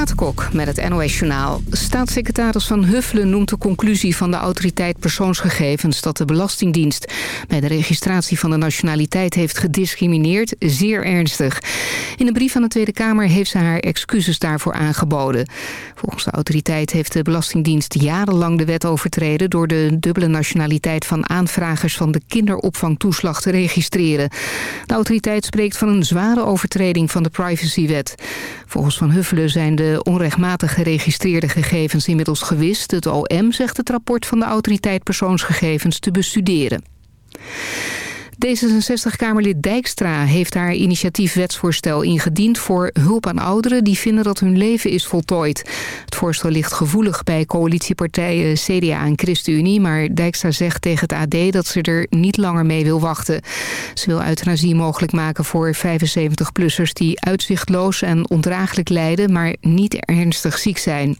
Kok met het NOS Journaal. Staatssecretaris Van Huffelen noemt de conclusie van de autoriteit persoonsgegevens... dat de Belastingdienst bij de registratie van de nationaliteit heeft gediscrimineerd zeer ernstig. In een brief aan de Tweede Kamer heeft ze haar excuses daarvoor aangeboden. Volgens de autoriteit heeft de Belastingdienst jarenlang de wet overtreden... door de dubbele nationaliteit van aanvragers van de kinderopvangtoeslag te registreren. De autoriteit spreekt van een zware overtreding van de privacywet. Volgens Van Huffelen zijn de onrechtmatig geregistreerde gegevens inmiddels gewist. Het OM zegt het rapport van de autoriteit persoonsgegevens te bestuderen. D66-Kamerlid Dijkstra heeft haar initiatiefwetsvoorstel ingediend voor hulp aan ouderen die vinden dat hun leven is voltooid. Het voorstel ligt gevoelig bij coalitiepartijen CDA en ChristenUnie, maar Dijkstra zegt tegen het AD dat ze er niet langer mee wil wachten. Ze wil euthanasie mogelijk maken voor 75-plussers die uitzichtloos en ondraaglijk lijden, maar niet ernstig ziek zijn.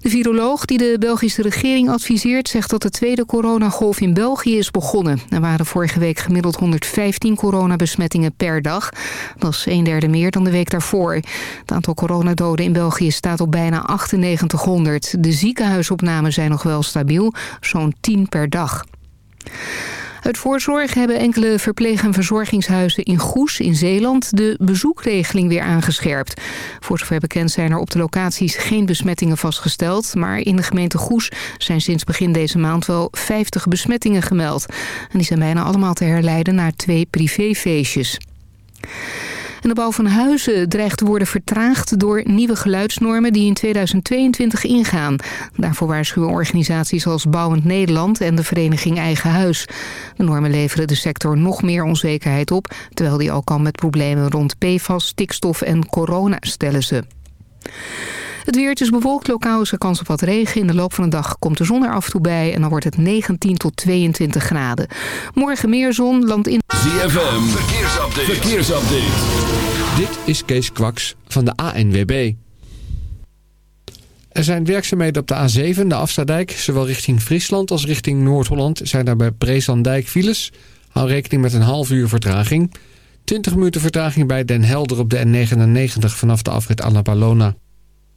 De viroloog die de Belgische regering adviseert... zegt dat de tweede coronagolf in België is begonnen. Er waren vorige week gemiddeld 115 coronabesmettingen per dag. Dat is een derde meer dan de week daarvoor. Het aantal coronadoden in België staat op bijna 9800. De ziekenhuisopnamen zijn nog wel stabiel, zo'n 10 per dag. Uit voorzorg hebben enkele verpleeg- en verzorgingshuizen in Goes in Zeeland de bezoekregeling weer aangescherpt. Voor zover bekend zijn er op de locaties geen besmettingen vastgesteld, maar in de gemeente Goes zijn sinds begin deze maand wel 50 besmettingen gemeld. En die zijn bijna allemaal te herleiden naar twee privéfeestjes. En de bouw van huizen dreigt te worden vertraagd door nieuwe geluidsnormen die in 2022 ingaan. Daarvoor waarschuwen organisaties als Bouwend Nederland en de vereniging Eigen Huis. De normen leveren de sector nog meer onzekerheid op, terwijl die al kan met problemen rond PFAS, stikstof en corona, stellen ze. Het weer is bewolkt, lokaal is er kans op wat regen. In de loop van de dag komt de zon er af en toe bij en dan wordt het 19 tot 22 graden. Morgen meer zon, land in... ZFM, verkeersupdate. verkeersupdate. Dit is Kees Kwaks van de ANWB. Er zijn werkzaamheden op de A7, de Afstadijk. Zowel richting Friesland als richting Noord-Holland zijn daar bij Breeslanddijk files. Hou rekening met een half uur vertraging. 20 minuten vertraging bij Den Helder op de N99 vanaf de afrit Annapalona.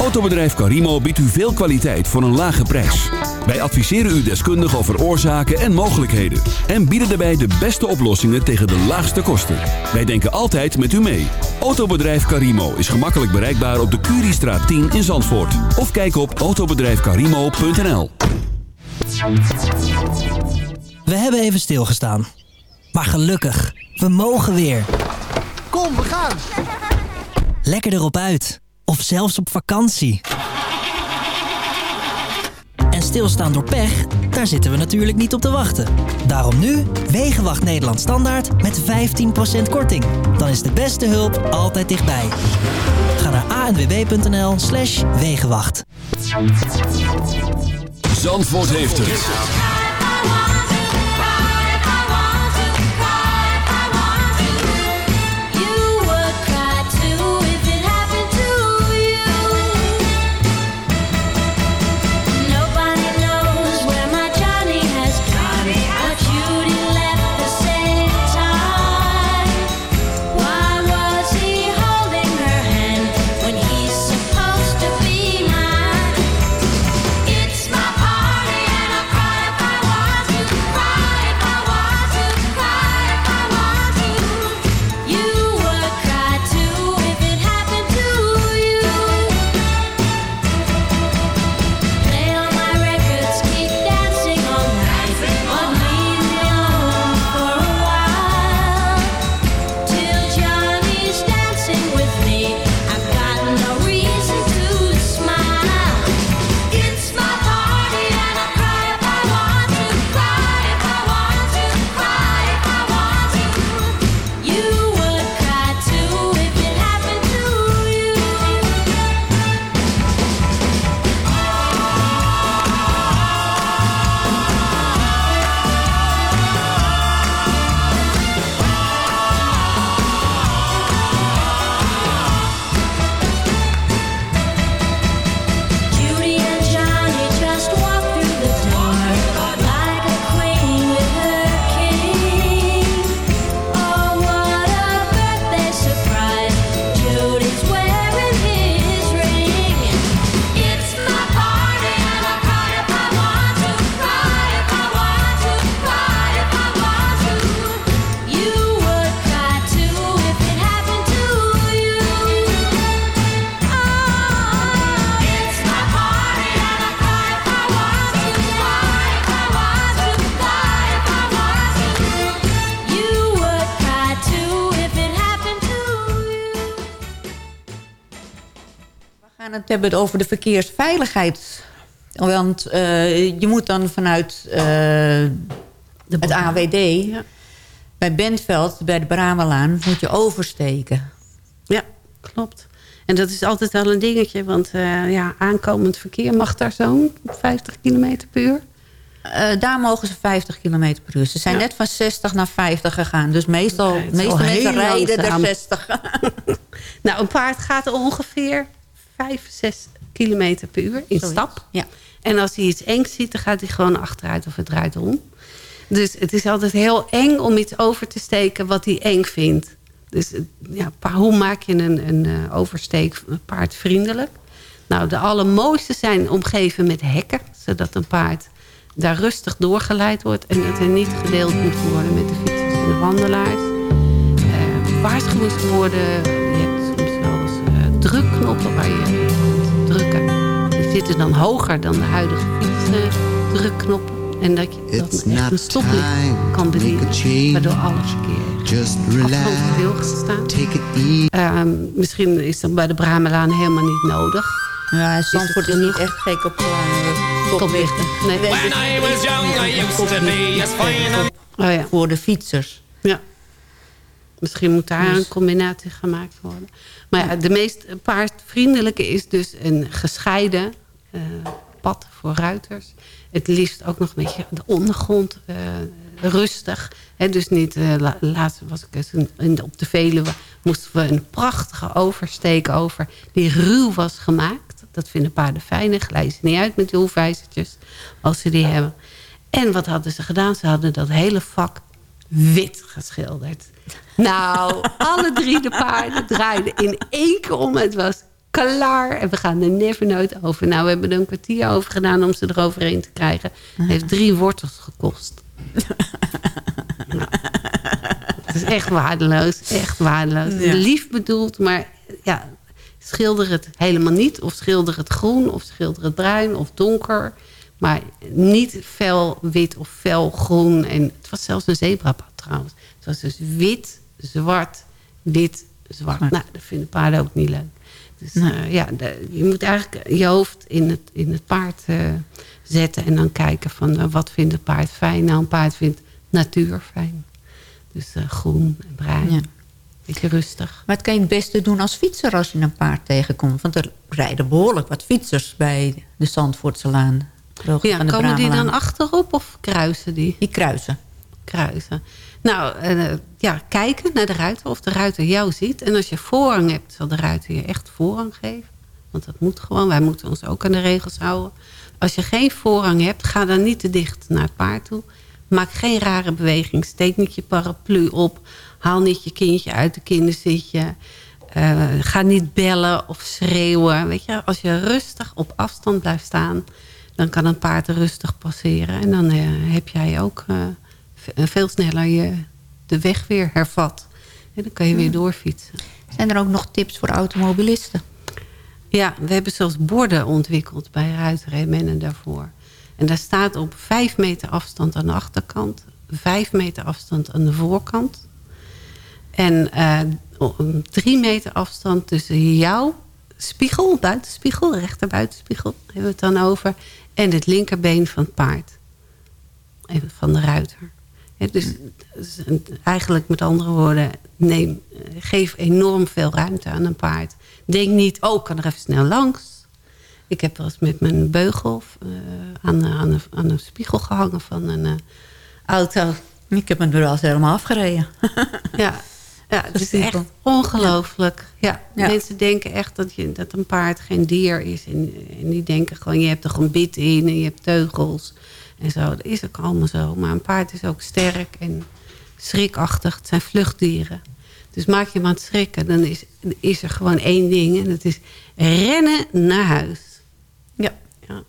Autobedrijf Carimo biedt u veel kwaliteit voor een lage prijs. Wij adviseren u deskundig over oorzaken en mogelijkheden. En bieden daarbij de beste oplossingen tegen de laagste kosten. Wij denken altijd met u mee. Autobedrijf Carimo is gemakkelijk bereikbaar op de Curiestraat 10 in Zandvoort. Of kijk op autobedrijfcarimo.nl We hebben even stilgestaan. Maar gelukkig, we mogen weer. Kom, we gaan! Lekker erop uit. Of zelfs op vakantie. En stilstaan door pech, daar zitten we natuurlijk niet op te wachten. Daarom nu Wegenwacht Nederland Standaard met 15% korting. Dan is de beste hulp altijd dichtbij. Ga naar anwb.nl slash Wegenwacht. Zandvoort heeft het. Gaan het hebben over de verkeersveiligheid. Want uh, je moet dan vanuit uh, het AWD... Ja. bij Bentveld, bij de Bramelaan, moet je oversteken. Ja, klopt. En dat is altijd wel een dingetje, want uh, ja, aankomend verkeer mag daar zo'n 50 km per uur. Uh, daar mogen ze 50 km per uur. Ze zijn ja. net van 60 naar 50 gegaan. Dus meestal, okay, mensen rijden er 60. nou, een paard gaat ongeveer 5, 6 km per uur in stap. Ja. En als hij iets engs ziet, dan gaat hij gewoon achteruit of het draait om. Dus het is altijd heel eng om iets over te steken wat hij eng vindt. Dus ja, hoe maak je een, een uh, oversteek paard vriendelijk? Nou, de allermooiste zijn omgeven met hekken. Zodat een paard daar rustig doorgeleid wordt. En dat er niet gedeeld moet worden met de fietsers en de wandelaars. Uh, waarschuwingswoorden. Je hebt waar je moet drukken. Die zitten dan hoger dan de huidige fietsdrukknoppen. En dat je dan echt een stoplicht kan bedienen. Waardoor alles verkeer Just relax, stil gaat staan. Uh, misschien is dat bij de Bramelaan helemaal niet nodig. Ja, Zandvoort is, is niet echt gek op uh, stoplichten. Nee. When I was young, I used to be as fine oh, ja. Voor de fietsers. Ja. Misschien moet daar dus. een combinatie gemaakt worden. Maar ja, de meest paardvriendelijke is dus een gescheiden uh, pad voor ruiters. Het liefst ook nog een beetje de ondergrond uh, rustig. Dus niet, uh, laatst was ik in, op de Veluwe... moesten we een prachtige oversteek over... die ruw was gemaakt. Dat vinden paarden fijn. Glijden ze niet uit met hoefijzertjes als ze die hebben. En wat hadden ze gedaan? Ze hadden dat hele vak wit geschilderd. Nou, alle drie de paarden draaiden in één keer om. Het was klaar. En we gaan er never nooit over. Nou, we hebben er een kwartier over gedaan om ze eroverheen te krijgen. Het heeft drie wortels gekost. nou, het is echt waardeloos. Echt waardeloos. Ja. Lief bedoeld, maar ja, schilder het helemaal niet. Of schilder het groen, of schilder het bruin, of donker. Maar niet fel wit of fel groen. En het was zelfs een zebrapad trouwens. Het was dus wit, zwart, wit, zwart. Nou, dat vinden paarden ook niet leuk. Dus uh, ja, de, je moet eigenlijk je hoofd in het, in het paard uh, zetten... en dan kijken van uh, wat vindt het paard fijn. Nou, een paard vindt natuur fijn. Dus groen en bruin. Ja. Beetje rustig. Maar het kan je het beste doen als fietser als je een paard tegenkomt. Want er rijden behoorlijk wat fietsers bij de Zandvoortse Laan. Ja, komen die dan achterop of kruisen die? Die kruisen. Kruisen. Nou, uh, ja, kijken naar de ruiter of de ruiter jou ziet. En als je voorrang hebt, zal de ruiter je echt voorrang geven. Want dat moet gewoon. Wij moeten ons ook aan de regels houden. Als je geen voorrang hebt, ga dan niet te dicht naar het paard toe. Maak geen rare beweging. Steek niet je paraplu op. Haal niet je kindje uit de kinderzitje. Uh, ga niet bellen of schreeuwen. Weet je, als je rustig op afstand blijft staan... dan kan een paard rustig passeren. En dan uh, heb jij ook veel sneller je de weg weer hervat. En dan kan je weer doorfietsen. Zijn er ook nog tips voor automobilisten? Ja, we hebben zelfs borden ontwikkeld bij Ruiterremen en daarvoor. En daar staat op vijf meter afstand aan de achterkant... vijf meter afstand aan de voorkant... en uh, drie meter afstand tussen jouw spiegel, buitenspiegel... rechter buitenspiegel, hebben we het dan over... en het linkerbeen van het paard. Even van de ruiter dus, eigenlijk met andere woorden, neem, geef enorm veel ruimte aan een paard. Denk niet, oh, ik kan er even snel langs. Ik heb wel eens met mijn beugel uh, aan, aan, een, aan, een, spiegel gehangen van een uh, auto. Ik heb er wel eens helemaal afgereden. ja, ja, het is echt ongelooflijk. Ja. ja. Mensen denken echt dat, je, dat een paard geen dier is. En, en die denken gewoon, je hebt er een bit in en je hebt teugels. En zo, dat is ook allemaal zo. Maar een paard is ook sterk en schrikachtig. Het zijn vluchtdieren. Dus maak je hem aan het schrikken, dan is, is er gewoon één ding. En dat is rennen naar huis. Ja. ja.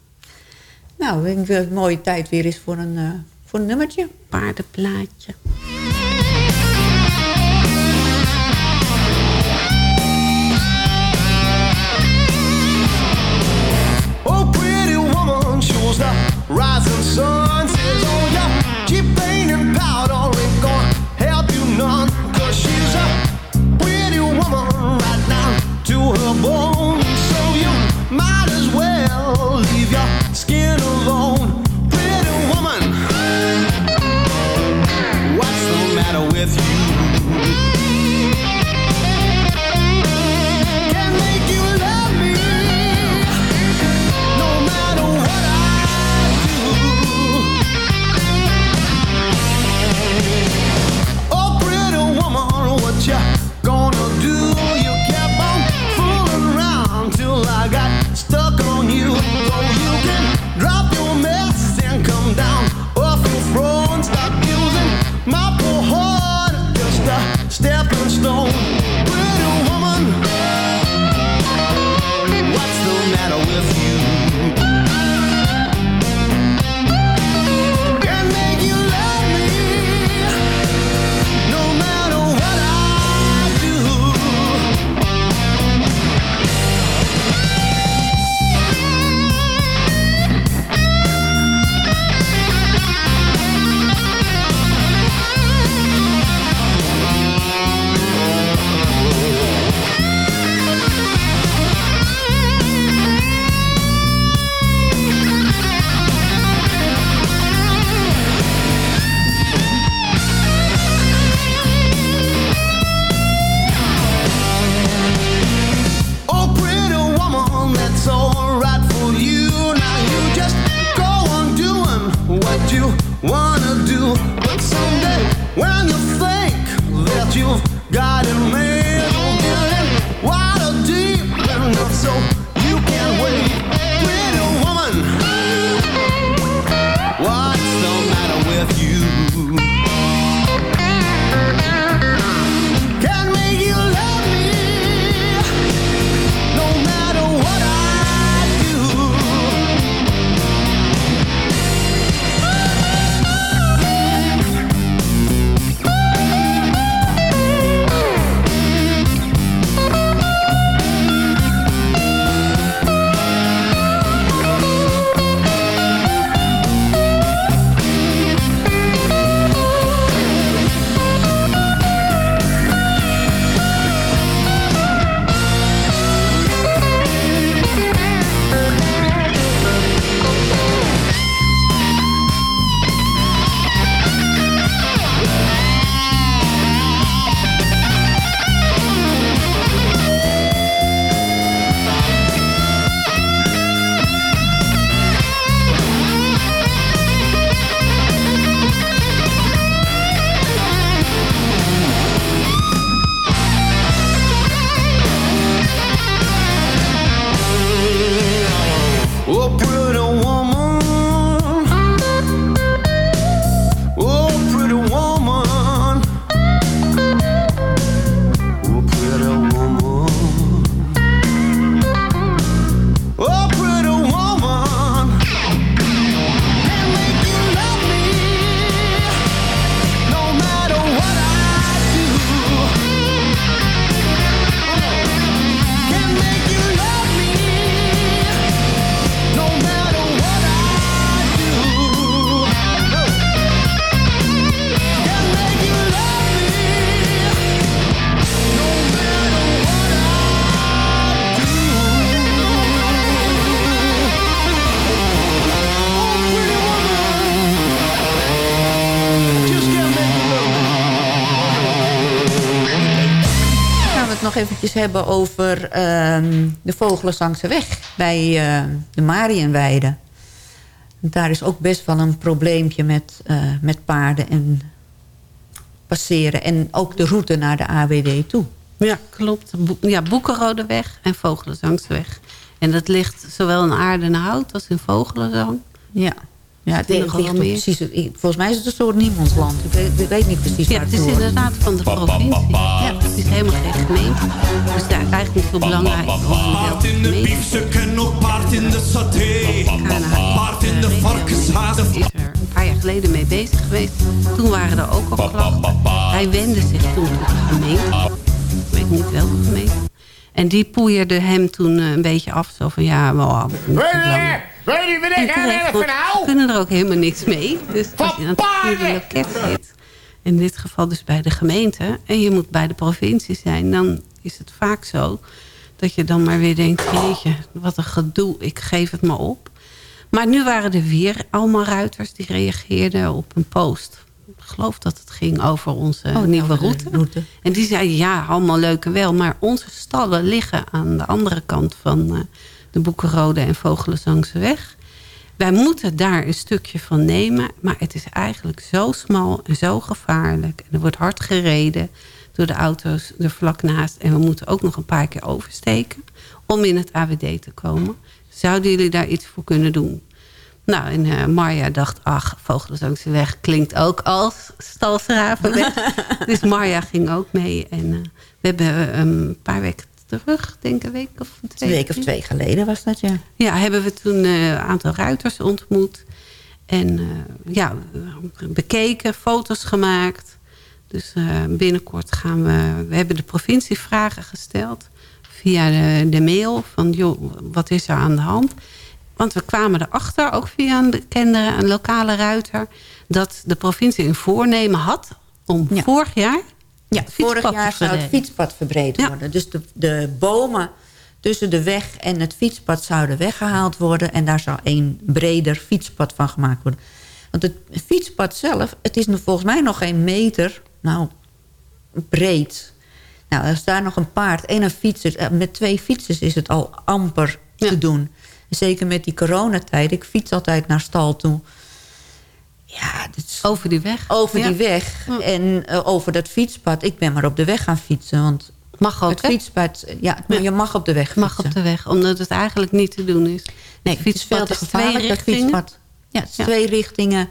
Nou, ik denk dat het mooie tijd weer is voor een, uh, voor een nummertje. Paardenplaatje. Rising sun hebben over ehm, de Vogelenzangse weg bij uh, de Marienweide. Daar is ook best wel een probleempje met, uh, met paarden en passeren. En ook de route naar de AWD toe. Ja, klopt. Ja, Boekenrodeweg en Vogelenzangseweg. En dat ligt zowel in Aardenhout als in Vogelenzang. Ja. Ja, het ligt precies, volgens mij is het een soort niemandsland. Ik weet, ik weet niet precies ja, waar het is inderdaad van de provincie. Ja, het is helemaal geen gemeente. Dus daar eigenlijk niet zo belangrijk. Paard in de biefstukken, nog paard in de saté. Paard in de varkenshaas. is er een paar jaar geleden mee bezig geweest. Toen waren er ook al klachten. Hij wende zich toen tot de gemeente. Ik weet niet welke gemeente. En die poeierde hem toen eh, een beetje af. Zo van, ja, wel, weet je wat ik erg We kunnen er ook helemaal niks mee. Dus als je aan het loket zit, in dit geval dus bij de gemeente... en je moet bij de provincie zijn... dan is het vaak zo dat je dan maar weer denkt... jeetje, wat een gedoe, ik geef het maar op. Maar nu waren er weer allemaal ruiters die reageerden op een post. Ik geloof dat het ging over onze oh, nieuwe route. route. En die zeiden, ja, allemaal leuk en wel... maar onze stallen liggen aan de andere kant van... Uh, de Boekenrode en Vogelenzangse weg. Wij moeten daar een stukje van nemen, maar het is eigenlijk zo smal en zo gevaarlijk. En er wordt hard gereden door de auto's er vlak naast. En we moeten ook nog een paar keer oversteken om in het AWD te komen. Zouden jullie daar iets voor kunnen doen? Nou, en uh, Marja dacht, ach, Vogelenzangse weg klinkt ook als Stalsravenweg. dus Marja ging ook mee. En uh, we hebben een paar weken terug, denk ik een week of twee. Een week of twee geleden was dat, ja. Ja, hebben we toen eh, een aantal ruiters ontmoet. En ja, bekeken, foto's gemaakt. Dus binnenkort gaan we... We hebben de provincie vragen gesteld via de, de mail. Van, joh, wat is er aan de hand? Want we kwamen erachter, ook via een bekende, een lokale ruiter... dat de provincie een voornemen had om Ja. vorig jaar... Ja, vorig jaar zou het fietspad verbreed Ja. worden. Dus de, de bomen tussen de weg en het fietspad zouden weggehaald worden. En daar zou een breder fietspad van gemaakt worden. Want het fietspad zelf, het is volgens mij nog geen meter nou, breed. Nou, als daar nog een paard en een fietser... eh, Met twee fietsers is het al amper Ja. te doen. Zeker met die coronatijd. Ik fiets altijd naar stal toe. Ja, is Over die weg. over Ja. die weg en eh, over dat fietspad. Ik ben maar op de weg gaan fietsen, want Mag ook, het hè? fietspad... Ja, Ja. je mag op de weg fietsen. Mag op de weg, omdat het eigenlijk niet te doen is. Nee, het is fietspad is twee gevaarlijk, dat richtingen. fietspad. Ja, twee richtingen.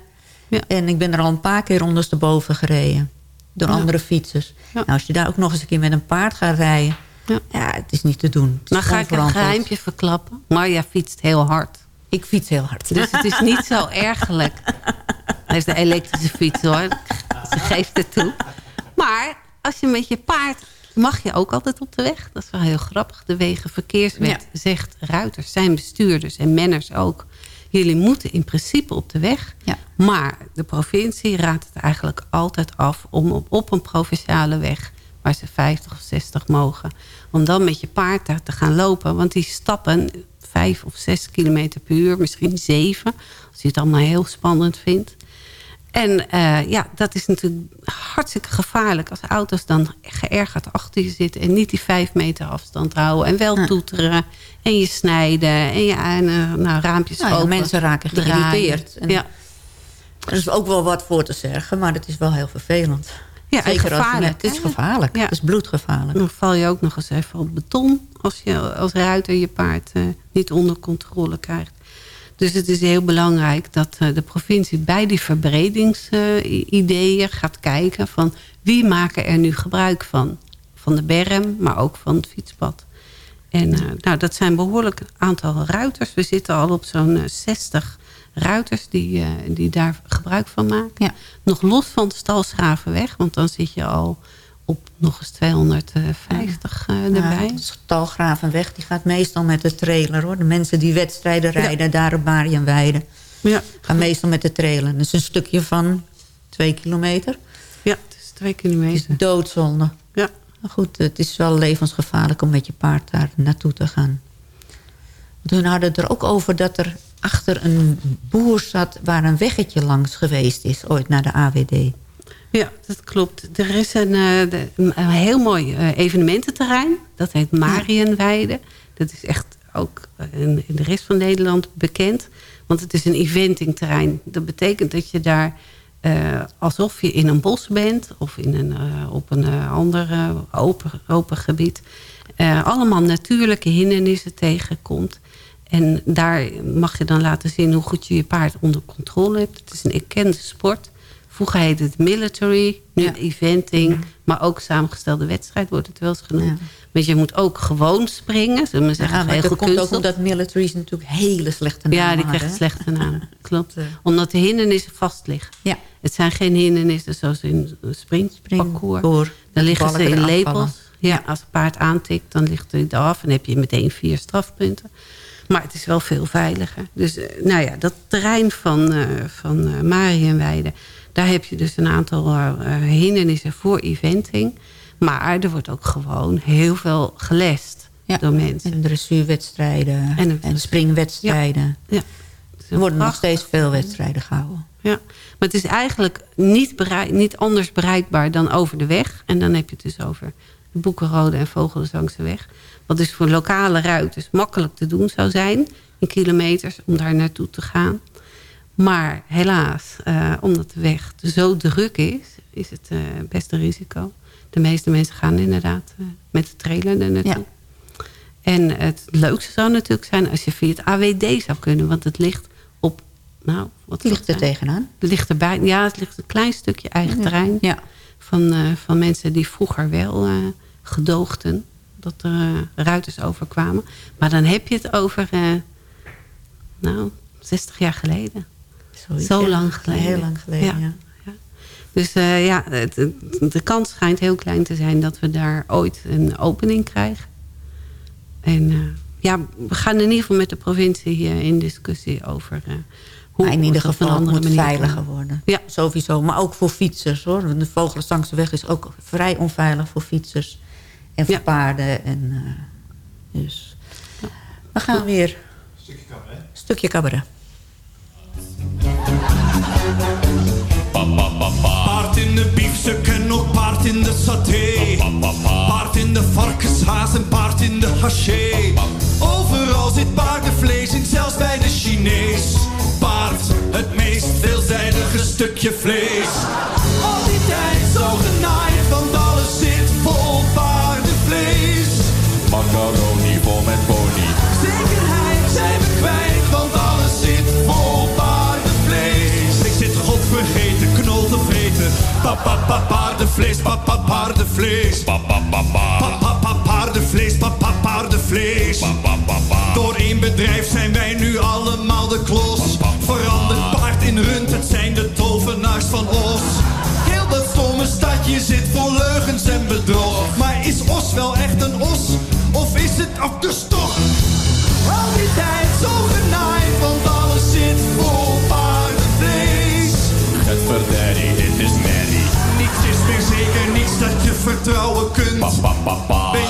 Ja. En ik ben er al een paar keer ondersteboven gereden. Door andere fietsers. Nou, als je daar ook nog eens een keer met een paard gaat rijden... Ja. Ja, het is niet te doen. Is Nou ga ik een geheimje verklappen. Marja fietst heel hard. Ik fiets heel hard. Dus het is niet zo ergelijk. Hij heeft een elektrische fiets hoor. Ze geeft het toe. Maar als je met je paard... mag je ook altijd op de weg. Dat is wel heel grappig. De Wegenverkeerswet zegt... ruiters zijn bestuurders en menners ook. Jullie moeten in principe op de weg. Ja. Maar de provincie raadt het eigenlijk altijd af... om op, op een provinciale weg... waar ze 50 of 60 mogen... om dan met je paard daar te gaan lopen. Want die stappen vijf of zes kilometer per uur, misschien zeven. Als je het allemaal heel spannend vindt. En eh, ja, dat is natuurlijk hartstikke gevaarlijk... als auto's dan geërgerd achter je zitten... en niet die vijf meter afstand houden. En wel toeteren en je snijden en je en, eh, nou, raampjes Nou ja, mensen raken geïrriteerd. En Ja, Er is ook wel wat voor te zeggen, maar het is wel heel vervelend. Ja en gevaarlijk. Het is gevaarlijk. Ja. Het is bloedgevaarlijk. Dan val je ook nog eens even op beton... als je als ruiter je paard eh, niet onder controle krijgt. Dus het is heel belangrijk dat eh, de provincie bij die verbredingsideeën gaat kijken... van wie maken er nu gebruik van? Van de berm, maar ook van het fietspad. En eh, nou, dat zijn behoorlijk aantal ruiters. We zitten al op zo'n eh, 60 ruiters die, eh, die daar gebruik van maken. Ja. Nog los van de Stalsgravenweg, want dan zit je al op nog eens 250 eh, erbij. Ja, Stalgravenweg die gaat meestal met de trailer. hoor. De mensen die wedstrijden rijden daar op Marienweide... Ja, gaan meestal met de trailer. Dat is een stukje van twee kilometer. ja, het is twee Het is kilometer. doodzonde. Ja. Maar goed, het is wel levensgevaarlijk om met je paard daar naartoe te gaan. Toen hadden het er ook over dat er achter een boer zat... waar een weggetje langs geweest is, ooit naar de AWD. Ja, dat klopt. Er is een, eh, een heel mooi eh, evenemententerrein. Dat heet Marienweide. Dat is echt ook eh, in, de rest van Nederland bekend. Want het is een eventingterrein. Dat betekent dat je daar alsof je in een bos bent... of in een, op een ander open, open gebied... allemaal natuurlijke hindernissen tegenkomt. En daar mag je dan laten zien hoe goed je je paard onder controle hebt. Het is een erkende sport. Vroeger heette het military, nu Ja. eventing. Maar ook samengestelde wedstrijd wordt het wel eens genoemd. Ja. Want je moet ook gewoon springen. Zullen we zeggen, Ja, maar dat komt ook omdat militaries natuurlijk hele slechte namen Ja, die krijgt een slechte naam. Klopt. eh, Omdat de hindernissen vast liggen. Ja, Het zijn geen hindernissen zoals in een sprintparcours. springboor. Dan liggen ze in lepels. Ja, als een paard aantikt, dan ligt hij eraf. En heb je meteen vier strafpunten. Maar het is wel veel veiliger. Dus eh, nou ja, dat terrein van, eh van eh Marienweide... daar heb je dus een aantal hindernissen voor eventing. Maar er wordt ook gewoon heel veel gelest Ja, door mensen. En dressuurwedstrijden En springwedstrijden. Ja. Er worden nog steeds veel wedstrijden gehouden. Ja, maar het is eigenlijk niet, bereik, niet anders bereikbaar dan over de weg. En dan heb je het dus over Boekenrode en Vogelenzangse weg. Wat dus voor lokale ruiters makkelijk te doen zou zijn... in kilometers om daar naartoe te gaan. Maar helaas, eh, omdat de weg zo druk is... is het eh, best een risico. De meeste mensen gaan inderdaad eh, met de trailer er naartoe. Ja. En het leukste zou natuurlijk zijn als je via het AWD zou kunnen. Want het ligt op... Nou, wat ligt er zijn? tegenaan. Het ligt erbij. Ja, het ligt een klein stukje eigen terrein. Ja. Van, eh, van mensen die vroeger wel eh, gedoogden. dat er uh, ruiters overkwamen. Maar dan heb je het over, nou, 60 jaar geleden. Zo lang geleden. Heel lang geleden, ja. ja. Dus uh, ja, het, het, de kans schijnt heel klein te zijn dat we daar ooit een opening krijgen. En ja, we gaan in ieder geval met de provincie in discussie over... hoe maar in ieder geval het moet veiliger worden. Ja. Sowieso, maar ook voor fietsers. hoor. De Vogelensangse is ook vrij onveilig voor fietsers. En voor Ja. paarden. En, uh, dus. We gaan weer... Stukje cabaret. Stukje cabaret. Paard in de biefstuk en ook paard in de saté. Paard in de varkenshaas en paard in de haché. Overal zit paardenvlees in, zelfs bij de Chinees. Paard, het meest veelzijdige stukje vlees. Al die tijd zo genaaid, want alles zit vol paardenvlees. Macaroni vol met pony. Zekerheid zijn we kwijt, want alles zit vol paardenvlees. Ik zit godvergeten, knol te vreten. Pa, pa, pa, paardenvlees, pa, pa, paardenvlees. Pa, pa, pa, pa. Pa, pa, pa, paardenvlees, pa, pa, paardenvlees. Pa, pa, pa, pa. Door één bedrijf zijn wij nu allemaal de klos. Rund, het zijn de tovenaars van Os. Heel dat stomme stadje zit vol leugens en bedrog. Maar is Os wel echt een os? Of is het op de stok? Al die tijd zo genaaid, want alles zit vol paardenvlees. Het verdere, dit is merrie. Niets is meer zeker, niets dat je vertrouwen kunt. Ben je nu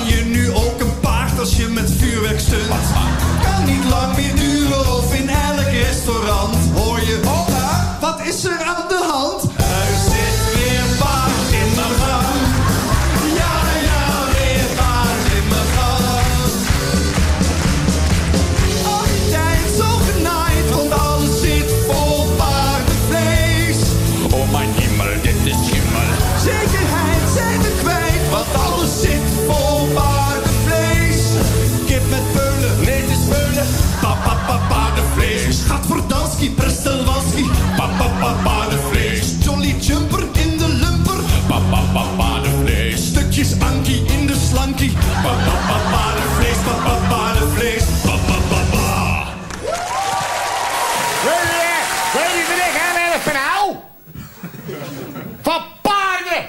Pa, pa, pa, paardenvlees. Jolly Jumper in de lumper. Pa, pa, pa, paardenvlees. Stukjes Ankie in de slankie. Pa, pa, pa, paardenvlees. Pa, pa, paardenvlees. Pa, pa, pa, pa. Weet je, weet je ik heel erg van hou? Van paarden!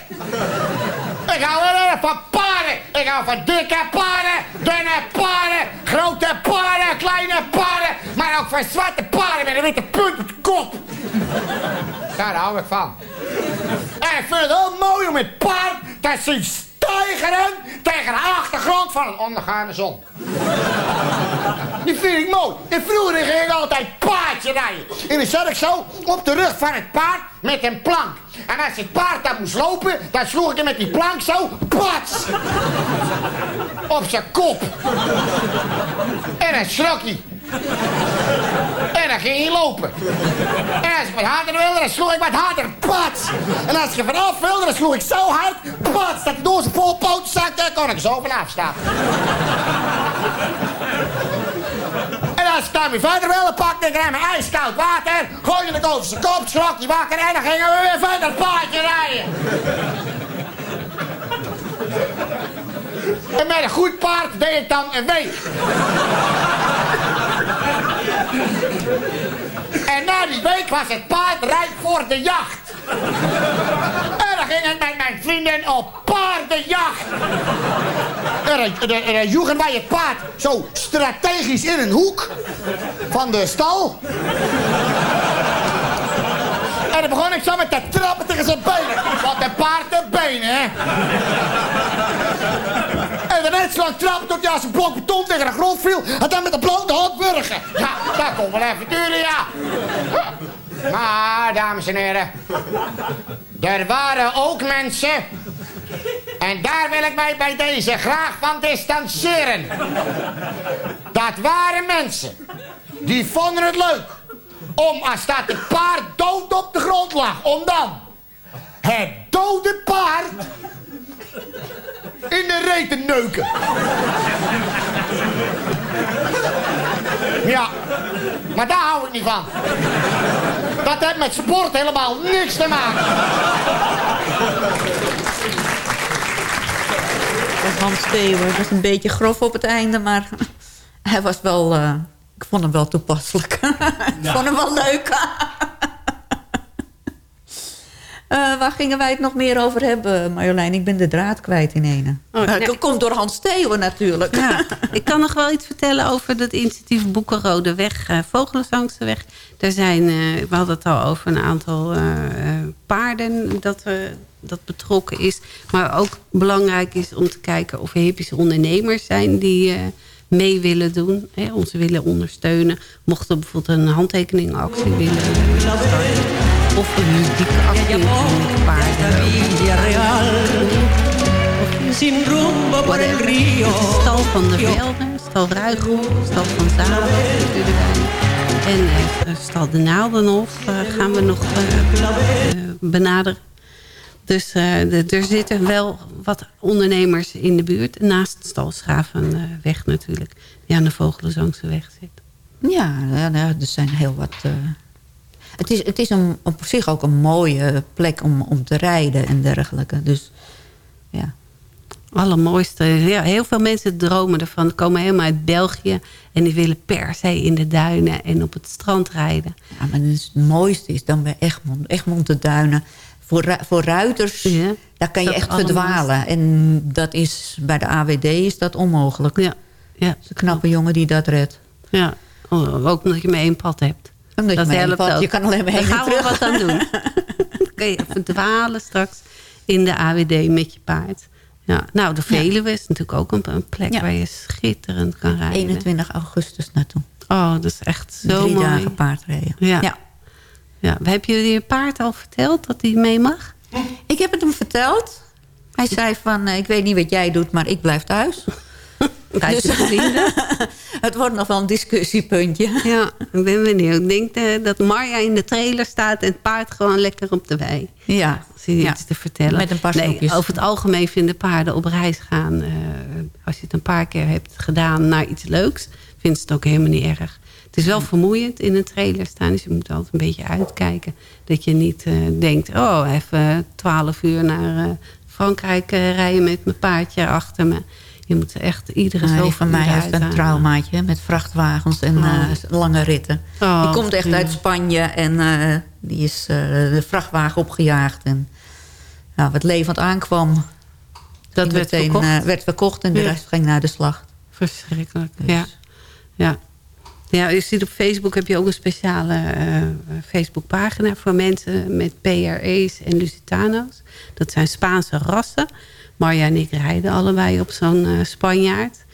Ik hou erg van paarden! Ik hou van dikke paarden, dunne paarden, grote paarden, kleine paarden, maar ook van zwarte paarden met een witte punt de. Daar hou ik van. En vind het heel mooi om het paard te zien stijgeren tegen de achtergrond van een ondergaande zon. Die vind ik mooi. En vroeger ging ik altijd paardje rijden. En dan zat ik zo op de rug van het paard met een plank. En als het paard dan moest lopen, dan sloeg ik hem met die plank zo, pats! Op zijn kop. En dan schrok hij. En dan ging hij lopen. En als ik wat harder wilde, dan sloeg ik wat harder. Pats! En als ik vanaf wilde, dan sloeg ik zo hard. Pats! Dat door zijn voorpoot zakte, kon ik zo vanaf staan. En als ik weer verder wilde, pakte ik hem ijskoud water, gooide ik over zijn kop, schrok hij wakker en dan gingen we weer verder paardje rijden. En met een goed paard deed ik dan een week. En na die week was het paard rijp voor de jacht. En dan ging ik met mijn vrienden op paardenjacht. En dan- dan- en dan joegen wij het paard zo strategisch in een hoek van de stal. En dan begon ik zo met te trappen tegen zijn benen. Want een paard de benen, hè. En de net zo lang trappen tot als een blok beton tegen de grond viel. En dan met een blote hand burgen. Ja, dat kon wel even duren, ja. Maar, dames en heren. Er waren ook mensen... En daar wil ik mij bij deze graag van distancieren. Dat waren mensen... Die vonden het leuk... Om als dat het paard dood op de grond lag... Om dan... Het dode paard... In de reet te neuken. Ja, maar daar hou ik niet van. Dat heeft met sport helemaal niks te maken. Hans Theeuwen. Dat was een beetje grof op het einde, maar hij was wel... eh, ik vond hem wel toepasselijk. ik vond hem wel leuk. Eh, waar gingen wij het nog meer over hebben, Marjolein? Ik ben de draad kwijt in ene. Oh, Eh, nee. Dat komt door Hans Theeuwen natuurlijk. Ja, ik kan nog wel iets vertellen over dat initiatief Boekenrode Weg, uh, Vogelenzangse Weg. Daar zijn, eh, we hadden het al over een aantal eh, eh, paarden dat, eh, dat betrokken is. Maar ook belangrijk is om te kijken of er hippische ondernemers zijn die eh, mee willen doen. Hè, ons willen ondersteunen. Mochten bijvoorbeeld een handtekeningactie willen starten. Of een met paarden. el río. Stal van der Velde, Stal Ruigel, Stal van Zalen natuurlijk. En eh, Stal de Naaldenhof eh, gaan we nog eh, benaderen. Dus eh, de- er zitten wel wat ondernemers in de buurt. Naast Stal Schavenweg natuurlijk. Die aan de Vogelenzangse weg zit. Ja, ja, ja, er zijn heel wat... het is, het is een, op zich ook een mooie plek om, om te rijden en dergelijke. Dus ja, Allermooiste. Ja, heel veel mensen dromen ervan. Komen helemaal uit België. En die willen per se in de duinen en op het strand rijden. ja maar het, mooiste is dan bij Egmond. Egmond de Duinen. Voor, voor ruiters, Ja, daar kan je dat echt verdwalen. En dat is, bij de AWD is dat onmogelijk. Ja, ja, Het is een knappe jongen die dat redt. ja. Ook omdat je maar één pad hebt. Omdat Dat je, helpt ook. je kan alleen maar heen en gaan we wat aan doen. Dan kun je verdwalen straks in de AWD met je paard. Ja, nou, de Veluwe is natuurlijk ook een, een plek Ja. waar je schitterend kan rijden. 21 augustus naartoe. Oh, dat is echt zo Drie mooi. dagen paardrijden. Ja. ja. Ja, heb je je paard al verteld dat hij mee mag? Ik heb het hem verteld. Hij zei van, eh, ik weet niet wat jij doet, maar ik blijf thuis. Dus- vrienden? Het wordt nog wel een discussiepuntje. Ja, ik ben benieuwd. Ik denk eh, dat Marja in de trailer staat en het paard gewoon lekker op de wei. Ja, Als je Ja. iets te vertellen. Met een paar nee. Over het algemeen vinden paarden op reis gaan. eh, als je het een paar keer hebt gedaan naar iets leuks, vindt ze het ook helemaal niet erg. Het is wel vermoeiend in een trailer staan. Dus je moet altijd een beetje uitkijken. Dat je niet eh, denkt, oh, even twaalf uur naar Frankrijk rijden met mijn paardje achter me. Je moet echt iedere zoveel die van mij heeft een traumaatje met vrachtwagens en Oh. eh, lange ritten. Oh, die komt echt uit Spanje en eh, die is eh, de vrachtwagen opgejaagd. En nou, wat levend aankwam, Dat werd meteen, verkocht. werd verkocht en de Ja. rest ging naar de slacht. Verschrikkelijk, Dus- ja. ja. Ja, je ziet op Facebook heb je ook een speciale Facebookpagina voor mensen met PRE's en Lusitano's. Dat zijn Spaanse rassen. Marja en ik rijden allebei op zo'n eh, Spanjaard.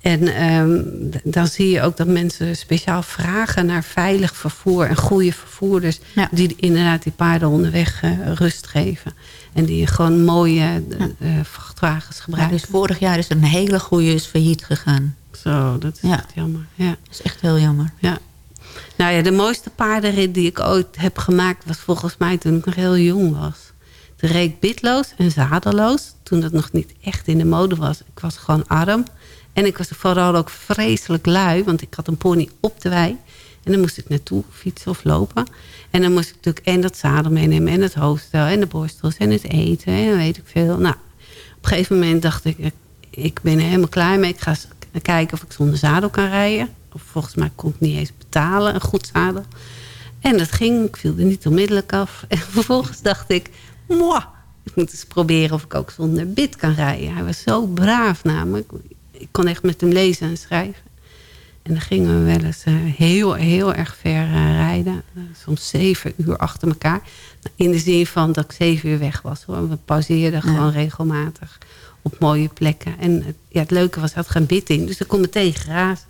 En ehm, dan zie je ook dat mensen speciaal vragen naar veilig vervoer en goede vervoerders. Ja. Die inderdaad die paarden onderweg eh, rust geven. En die gewoon mooie eh, vrachtwagens gebruiken. dus vorig jaar is een hele goede is failliet gegaan. Zo, dat is echt jammer. Ja. Dat is echt heel jammer. Ja. Nou ja, de mooiste paardenrit die ik ooit heb gemaakt... was volgens mij toen ik nog heel jong was. De reed bitloos en zadelloos. Toen dat nog niet echt in de mode was. Ik was gewoon arm. En ik was vooral ook vreselijk lui. Want ik had een pony op de wei. En dan moest ik naartoe fietsen of lopen. En dan moest ik natuurlijk en dat zadel meenemen... en het hoofdstel en de borstels en het eten. En weet ik veel. Nou, op een gegeven moment dacht ik... ik- ben er helemaal klaar mee. Ik ga kijken of ik zonder zadel kan rijden. Of volgens mij kon ik niet eens betalen, een goed zadel. En dat ging, ik viel er niet onmiddellijk af. En vervolgens dacht ik, moi, ik moet eens proberen of ik ook zonder bit kan rijden. Hij was zo braaf namelijk. Ik kon echt met hem lezen en schrijven. En dan gingen we wel eens eh, heel, heel erg ver eh, rijden. Soms zeven uur achter elkaar. In de zin van dat ik zeven uur weg was. Hoor. We pauzeerden gewoon regelmatig op mooie plekken. En het, ja, het leuke was, hij had geen bit in. Dus ik kon meteen grazen.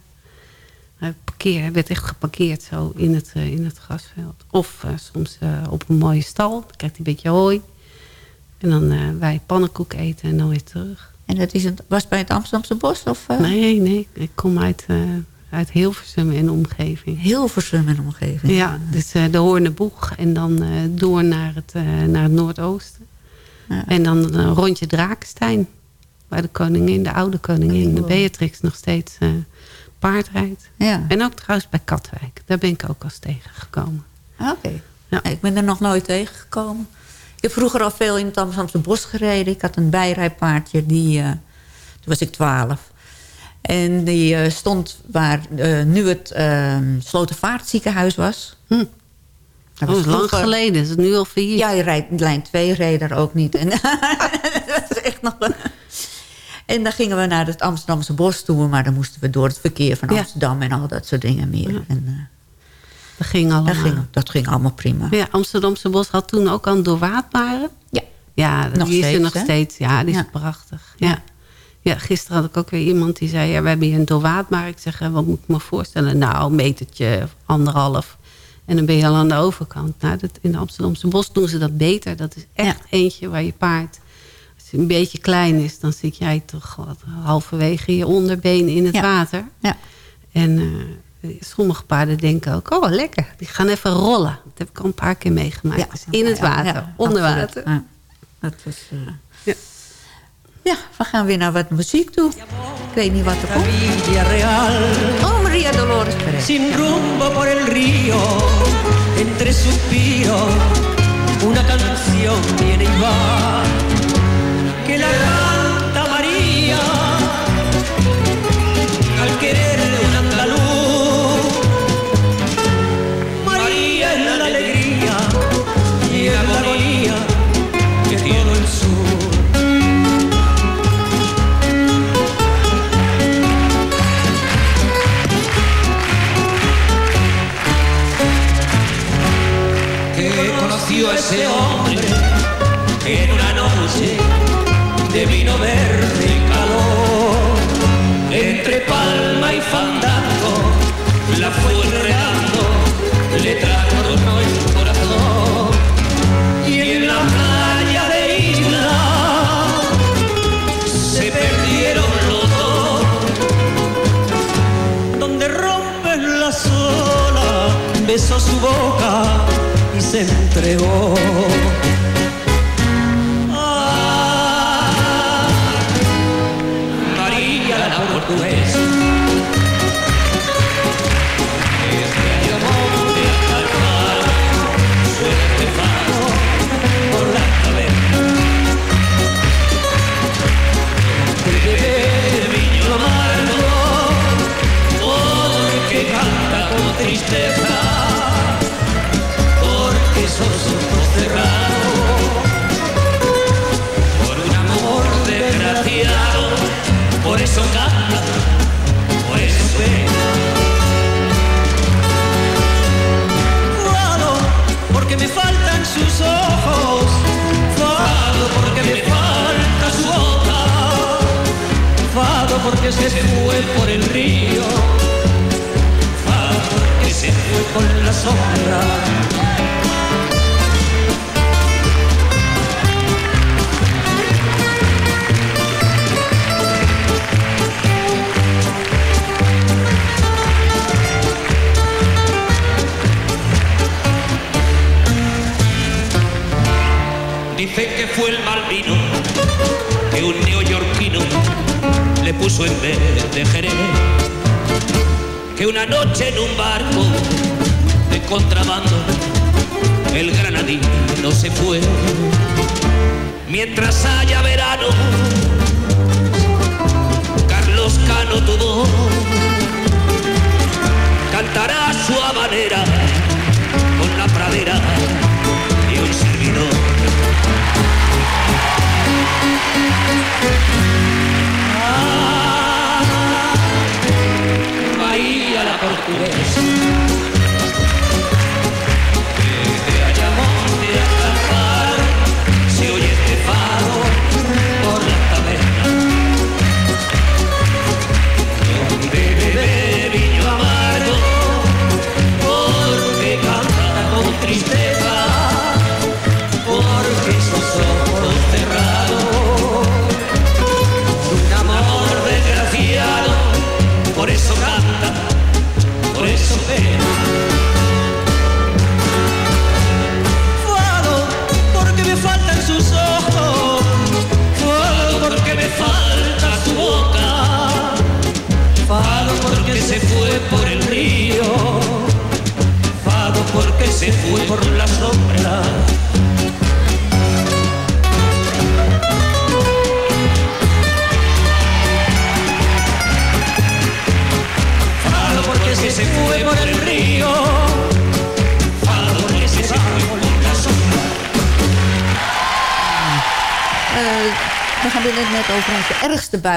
Hij, parkeer, hij werd echt geparkeerd zo in het, eh, in het grasveld. Of eh, soms eh, op een mooie stal. Dan krijgt hij een beetje hooi. En dan wij pannenkoek eten en dan weer terug. En dat is het, was bij het Amsterdamse bos? Of, Nee, nee. Ik kom uit, uit Hilversum en omgeving. Hilversum en omgeving. Ja, dus eh, de Hoorneboeg en dan door naar het, naar het noordoosten. Ja. En dan een rondje Drakenstein. Waar de koningin, de oude koningin, de Oh. Beatrix nog steeds paardrijdt. Ja. En ook trouwens bij Katwijk. Daar ben ik ook al eens tegengekomen. Oké. Ja. Ik ben er nog nooit tegengekomen. Ik heb vroeger al veel in het Amsterdamse bos gereden. Ik had een bijrijpaardje die... eh, Toen was ik twaalf. En die eh, stond waar eh, nu het uh, Slotervaartziekenhuis was. Hm. Dat Dat was lang vroeger- geleden. Is het nu al failliet? Ja, je rijdt, lijn 2 reed daar ook niet. En dat is echt nog... En dan gingen we naar het Amsterdamse bos toe... maar dan moesten we door het verkeer van Ja. Amsterdam... en al dat soort dingen meer. En, eh, Dat ging allemaal. dat, ging, dat ging allemaal prima. Ja, Amsterdamse Bos had toen ook al een doorwaadbare. Ja. Ja, Nog die is er steeds, nog hè? steeds. Ja, die is prachtig. Ja. Ja, gisteren had ik ook weer iemand die zei... Ja, we hebben hier een doorwaadbaar. Ik zeg, wat moet ik me voorstellen? Nou, een metertje anderhalf. En dan ben je al aan de overkant. Nou, dat, in de Amsterdamse Bos doen ze dat beter. Dat is echt eentje waar je paard... Een beetje klein is, dan zit jij toch wat halverwege je onderbeen in het Ja. water. Ja. En eh, sommige paarden denken ook, oh lekker, die gaan even rollen. Dat heb ik al een paar keer meegemaakt. dus in het Ja, water, ja, onder absoluut. water. Ja. Dat was, eh, Ja. ja, we gaan weer naar wat muziek toe. Ik weet niet wat er komt. Real. Oh, Maria Dolores Perez. sin rumbo por el río, entre suspiros, una canción viene y va, que la canta María, al querer de un andaluz. María es la alegría y es la agonía que todo el sur. que conoció a ese hombre en una vino verde. Entre palma y fandango la fue enredando, le trastornó el corazón. Y en la playa de Isla se perdieron los dos donde rompen la sola, besó su boca y se entregó.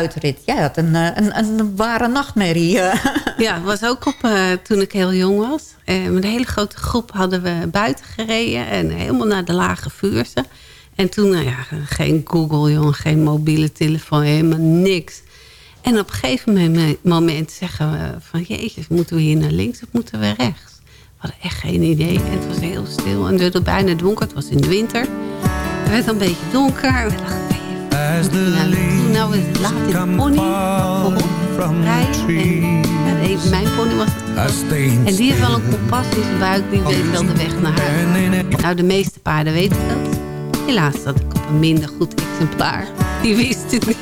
Buitenrit. Jij had een, eh, een, een ware nachtmerrie. eh. Ja, was ook op, eh, toen ik heel jong was. Eh, met een hele grote groep hadden we buiten gereden. En helemaal naar de lage vuurse. En toen, nou ja, geen Google, jongen, geen mobiele telefoon, helemaal niks. En op een gegeven moment, zeggen we van... Jezus, moeten we hier naar links of moeten we rechts? We hadden echt geen idee. En het was heel stil. En het werd bijna donker. Het was in de winter. Het werd een beetje donker. En we As the nou, nou laat de pony rijden. En, mijn pony was het. En die heeft wel een zijn buik. Die weet wel de weg naar huis. Nou, de meeste paarden weten dat. Helaas zat ik op een minder goed exemplaar. Die wist het niet.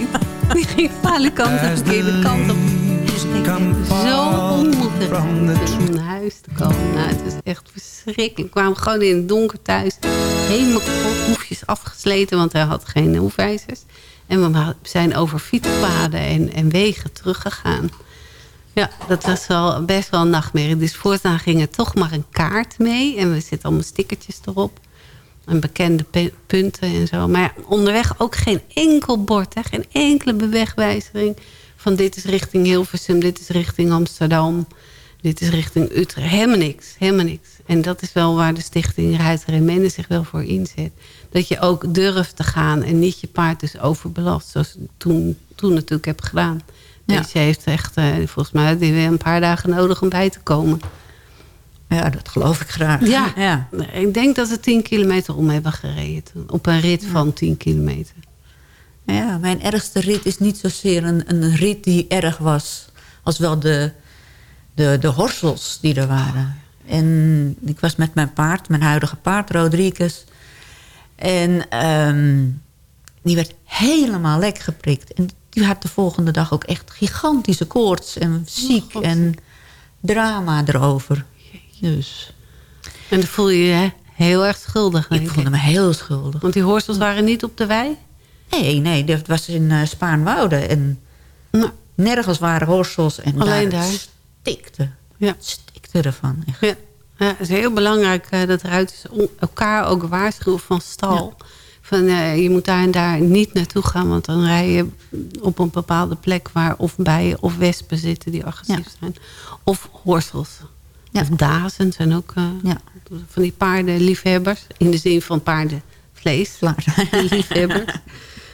Die ging alle kanten de verkeerde kant op. En ik heb om naar huis te komen. Nou, het is echt verschrikkelijk. We kwamen gewoon in het donker thuis. Helemaal kapot, hoefjes afgesleten, want hij had geen hoefijzers. En we zijn over fietspaden en, en wegen teruggegaan. Ja, dat was wel best wel een nachtmerrie. Dus voortaan ging er toch maar een kaart mee. En we zitten allemaal stickertjes erop. En bekende punten en zo. Maar ja, onderweg ook geen enkel bord. Geen enkele bewegwijzering. Van dit is richting Hilversum, dit is richting Amsterdam. Dit is richting Utrecht. Helemaal niks, helemaal niks. En dat is wel waar de stichting Ruiter en zich wel voor inzet. Dat je ook durft te gaan en niet je paard dus overbelast. Zoals ik toen, toen natuurlijk heb gedaan. Ja. Dus je heeft echt, eh, volgens mij weer een paar dagen nodig om bij te komen. Ja, dat geloof ik graag. Ja, ja. ik denk dat ze 10 kilometer om hebben gereden. Op een rit van 10 kilometer. Ja, mijn ergste rit is niet zozeer een, een rit die erg was... als wel de, de, de horsels die er waren. En ik was met mijn paard, mijn huidige paard, Rodriguez. En ehm, die werd helemaal lek geprikt. En die had de volgende dag ook echt gigantische koorts en ziek God. en drama erover. Dus En dan voel je je heel erg schuldig. ik voelde me heel schuldig. Want die horsels waren niet op de wei? Nee, nee, dat was in eh, Spaanwouden. En Nou, nergens waren horsels. En Alleen daar. daar. Stikte. Ja. Stikte ervan. Echt. ja. ja, het is heel belangrijk eh, dat ruiters elkaar ook waarschuwen van stal. Van, eh, je moet daar en daar niet naartoe gaan. Want dan rij je op een bepaalde plek waar of bijen of wespen zitten die agressief zijn. Of horsels. Of dazen zijn ook eh, van die paardenliefhebbers. In de zin van paardenvlees. Liefhebbers.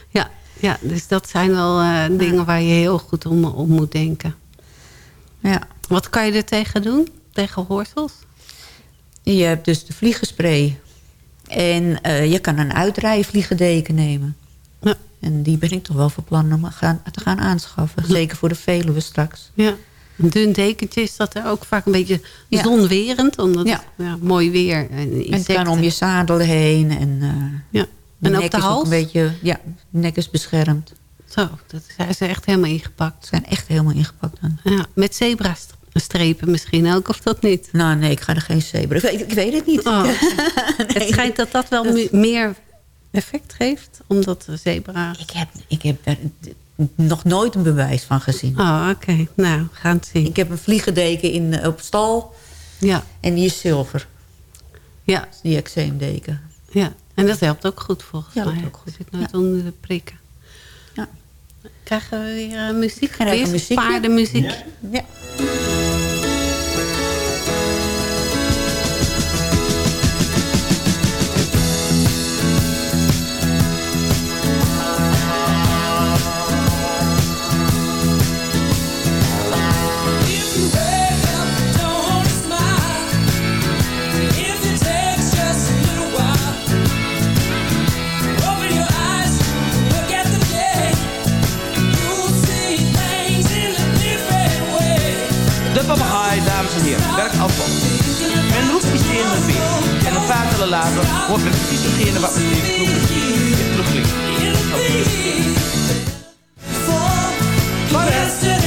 Ja, ja, dus dat zijn wel dingen waar je heel goed om, om moet denken. ja. Wat kan je er tegen doen? Tegen horsels? Je hebt dus de vliegenspray. En eh, je kan een uitrijvliegendeken nemen. Ja. En die ben ik toch wel van plan om gaan, te gaan aanschaffen. Zeker voor de Veluwe straks. Ja. Een dun dekentje is dat er ook vaak een beetje Ja. zonwerend. Omdat Ja. het, ja, mooi weer en En kan om je zadel heen. En, eh ja. En ook nek de is hals? een beetje, ja, de nek is beschermd. Zo, dat zijn ze echt helemaal ingepakt. Ze zijn echt helemaal ingepakt dan. Ja, met zebra-strepen misschien ook, of dat niet? Nou nee, ik ga er geen zebra. Ik weet, ik weet het niet. Oh. Het schijnt dat dat wel me- meer effect geeft, omdat de zebra... Ik heb, ik heb er nog nooit een bewijs van gezien. Oh, oké. Nou, we gaan het zien. Ik heb een vliegendeken in, eh, op stal. Ja, En die is zilver. ja, Die eczeemdeken. ja. En dat helpt ook goed volgens Ja, dat mij. helpt ook goed. Zit nooit onder de prikken. Ja. Krijgen we weer eh, muziek? Krijgen we Eerst muziek, ja. paardenmuziek. Ja. Volgt. Men roept iets in de wind en een paar tellen later hoort men precies hetgene wat men heeft terugklinken. terugklinken. Yesterday's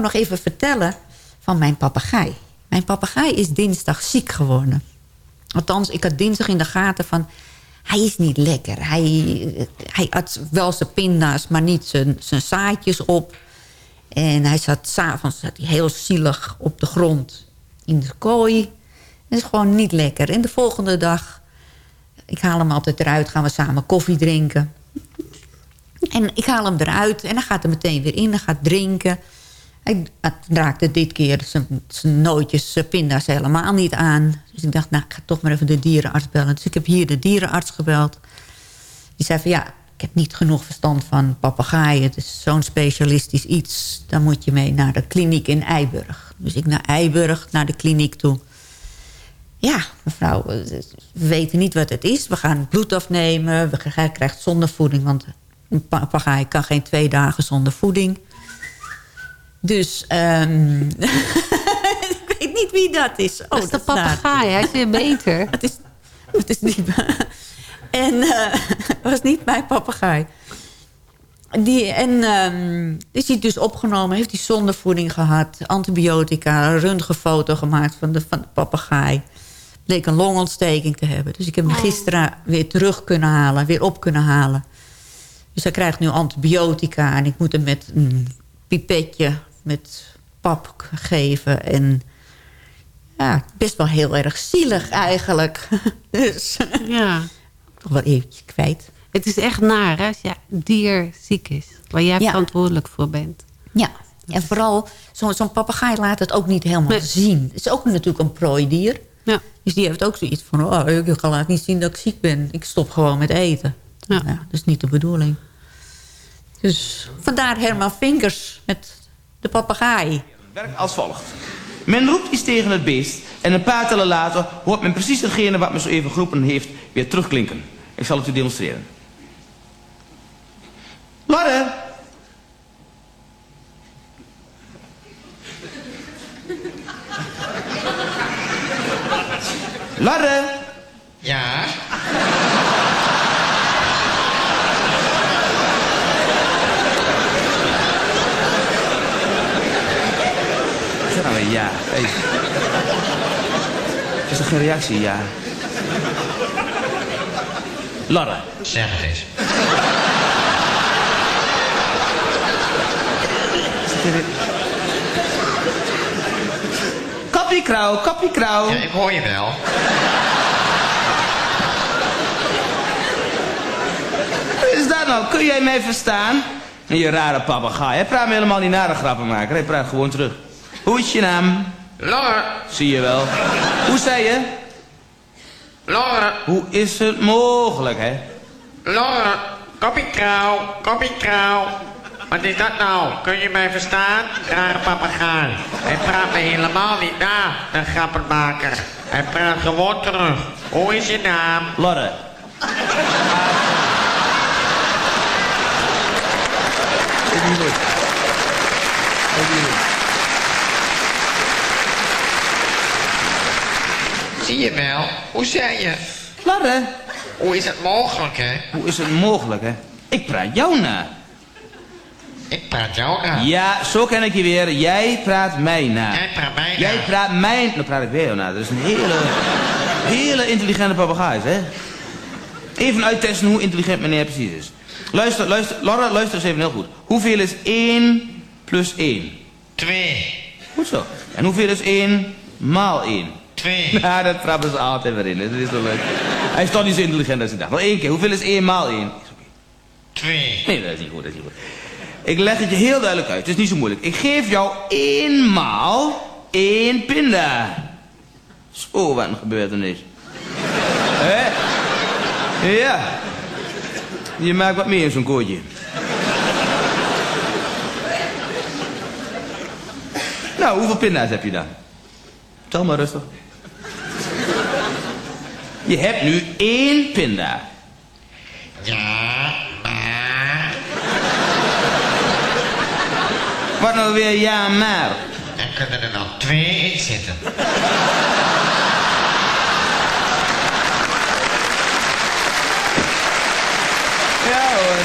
wou nog even vertellen van mijn papegaai. Mijn papegaai is dinsdag ziek geworden. Althans, ik had dinsdag in de gaten van... hij is niet lekker. Hij, hij had wel zijn pinda's, maar niet zijn, zijn zaadjes op. En hij zat s'avonds heel zielig op de grond in de kooi. Dat is gewoon niet lekker. En de volgende dag, ik haal hem altijd eruit... gaan we samen koffie drinken. En ik haal hem eruit en dan gaat hij meteen weer in. Dan gaat drinken. Hij raakte dit keer zijn, nootjes, zijn pinda's helemaal niet aan. Dus ik dacht, nou, ik ga toch maar even de dierenarts bellen. Dus ik heb hier de dierenarts gebeld. Die zei van, ja, ik heb niet genoeg verstand van papegaaien. Het is zo'n specialistisch iets. Dan moet je mee naar de kliniek in Eiburg. Dus ik naar Eiburg, naar de kliniek toe. Ja, mevrouw, we weten niet wat het is. We gaan bloed afnemen. Hij krijgt zondevoeding, want een papegaai kan geen twee dagen zonder voeding. Dus um, ik weet niet wie dat is. Oh, dat is de papegaai, hij is weer beter. het, is, het is niet... en uh, het was niet mijn papegaai. Die, en um, is hij dus opgenomen, heeft hij zondevoeding gehad... antibiotica, een röntgenfoto gemaakt van de, van de papegaai. Bleek een longontsteking te hebben. Dus ik heb hem oh. gisteren weer terug kunnen halen, weer op kunnen halen. Dus hij krijgt nu antibiotica en ik moet hem met een pipetje met pap geven. En ja, best wel heel erg zielig eigenlijk. dus ja. toch wel eventjes kwijt. Het is echt naar hè, als je dier ziek is. Waar jij verantwoordelijk voor bent. Ja, en vooral zo'n zo papegaai laat het ook niet helemaal zien. Het is ook natuurlijk een prooidier. Ja. Dus die heeft ook zoiets van... Oh, ik ga laat niet zien dat ik ziek ben. Ik stop gewoon met eten. Ja. dat is niet de bedoeling. Dus vandaar Herman Vinkers met de papegaai. Het werkt als volgt. Men roept iets tegen het beest en een paar tellen later hoort men precies hetgene wat men zo even geroepen heeft weer terugklinken. Ik zal het u demonstreren. Lorre! Lorre! Ja? Ja. Hey. Is er geen reactie? Ja. Larre. Zeg het eens. Koppiekrauw. Ja, ik hoor je wel. Wat is dat nou? Kun jij mij verstaan? Je rare papegaai. Hij praat me helemaal niet naar de grappenmaker. Hij praat gewoon terug. Hoe is je naam? Laura. Zie je wel. Hoe zei je? Laura. Hoe is het mogelijk, hè? Laura. Koppiekrauw, koppiekrauw. Wat is dat nou? Kun je mij verstaan? Rare papegaai. Hij praat me helemaal niet na, de grappenmaker. Hij praat gewoon terug. Hoe is je naam? Lorre. Zie je wel. Hoe zei je? Larre. Hoe is het mogelijk, hè? Hoe is het mogelijk, hè? Ik praat jou na. Ik praat jou na? Ja, zo ken ik je weer. Jij praat mij na. Jij praat mij na? Jij praat mij... Nou praat ik weer jou na. Dat is een hele... hele intelligente papegaai, hè? Even uittesten hoe intelligent meneer precies is. Luister, luister. Laura, luister eens even heel goed. Hoeveel is 1 plus 1? 2. Goed zo. En hoeveel is 1 maal 1? Twee. Nou, dat trappen ze altijd weer in. Dat is toch leuk. Hij is toch niet zo intelligent als ik dacht. Nog één keer. Hoeveel is één maal één? Twee. Nee, dat is niet goed. Dat is niet goed. Ik leg het je heel duidelijk uit. Het is niet zo moeilijk. Ik geef jou eenmaal één pinda. Zo, wat een gebeurtenis. Hé? Ja. Je maakt wat meer in zo'n kootje. Nou, hoeveel pinda's heb je dan? Tel maar rustig. Je hebt nu één pinda. Ja, maar... Wat nou weer ja, maar? Er kunnen er nog twee in zitten. Ja hoor.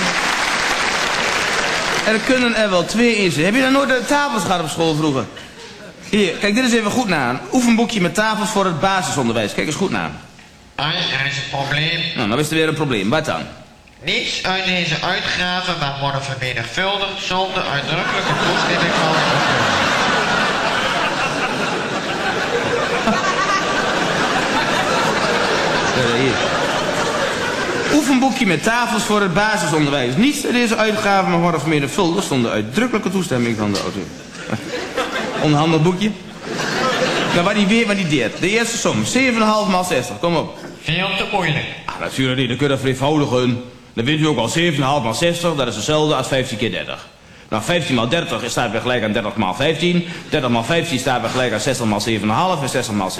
Er kunnen er wel twee in zitten. Heb je dan nooit de tafels gehad op school vroeger? Hier, kijk, dit is even goed na. Een oefenboekje met tafels voor het basisonderwijs. Kijk eens goed na. Ai, er is een probleem. Nou, nou is er weer een probleem. Wat dan? Niets uit deze uitgaven mag worden vermenigvuldigd zonder uitdrukkelijke toestemming van de. Oefenboekje met tafels voor het basisonderwijs. Niets in deze uitgave mag worden vermenigvuldigd zonder uitdrukkelijke toestemming van de auteur. Onhandig boekje. Nou, wat die weer valideert. De eerste som, 7,5 maal 60. Kom op. Veel te moeilijk. Ah, natuurlijk niet, dan kun je dat vereenvoudigen. Dan weet u ook al 7,5 maal 60, dat is hetzelfde als 15 keer 30. Nou, 15 maal 30 staat weer gelijk aan 30 maal 15. 30 maal 15 staat weer gelijk aan 60 maal 7,5. En 60 maal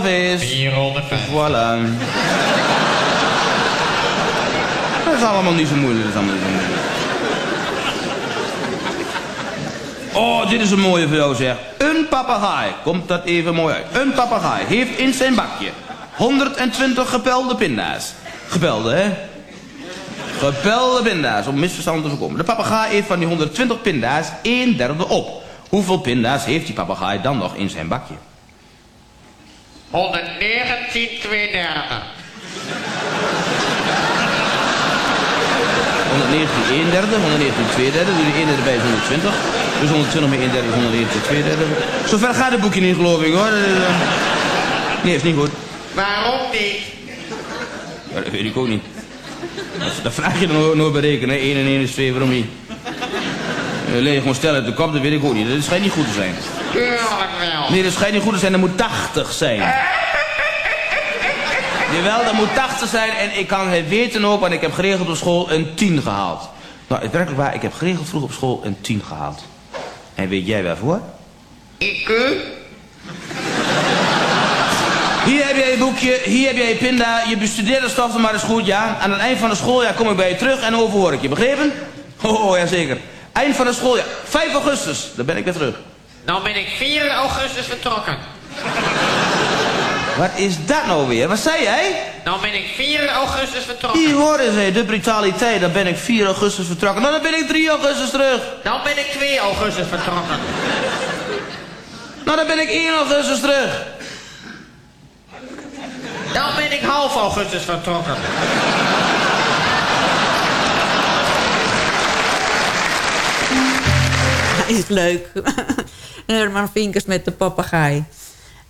7,5 is... 450. Voilà. Dat is allemaal niet zo moeilijk. Dat is allemaal niet zo moeilijk. Oh, dit is een mooie voor jou zeg. Een papegaai, komt dat even mooi uit. Een papegaai heeft in zijn bakje 120 gepelde pinda's. Gepelde, hè? Gepelde pinda's, om misverstand te voorkomen. De papegaai eet van die 120 pinda's een derde op. Hoeveel pinda's heeft die papegaai dan nog in zijn bakje? 119 twee derde. 119 1 derde, 119 2 derde, doe die 1 derde bij is 120. Dus 120 met 1 derde is 119 2 derde. Zover gaat het boekje niet geloof ik hoor. Eh, Nee, is niet goed. Waarom niet? Ja, dat weet ik ook niet. Dat, vraag je dan nooit, berekenen. 1 en 1 is 2, waarom niet? Je gewoon stellen uit de kop, dat weet ik ook niet. Dat schijnt niet goed te zijn. Tuurlijk wel. Nee, dat schijnt niet goed te zijn, dat moet 80 zijn. Jawel, dat moet 80 zijn en ik kan het weten ook, want ik heb geregeld op school een 10 gehaald. Nou, het werkelijk waar, ik heb geregeld vroeg op school een 10 gehaald. En weet jij waarvoor? Ik u? Hier heb jij je boekje, hier heb jij je pinda, je bestudeerde stof maar eens goed, ja. Aan het eind van het schooljaar kom ik bij je terug en overhoor ik je, begrepen? Oh, oh ja zeker. Eind van het schooljaar, 5 augustus, dan ben ik weer terug. Nou ben ik 4 augustus vertrokken. Wat is dat nou weer? Wat zei jij? Nou ben ik 4 augustus vertrokken. Hier horen ze, de brutaliteit, dan ben ik 4 augustus vertrokken. Nou, dan ben ik 3 augustus terug. Nou ben ik 2 augustus vertrokken. Nou, dan ben ik 1 augustus terug. Nou ben ik half augustus vertrokken. is leuk. Herman Vinkers met de papegaai.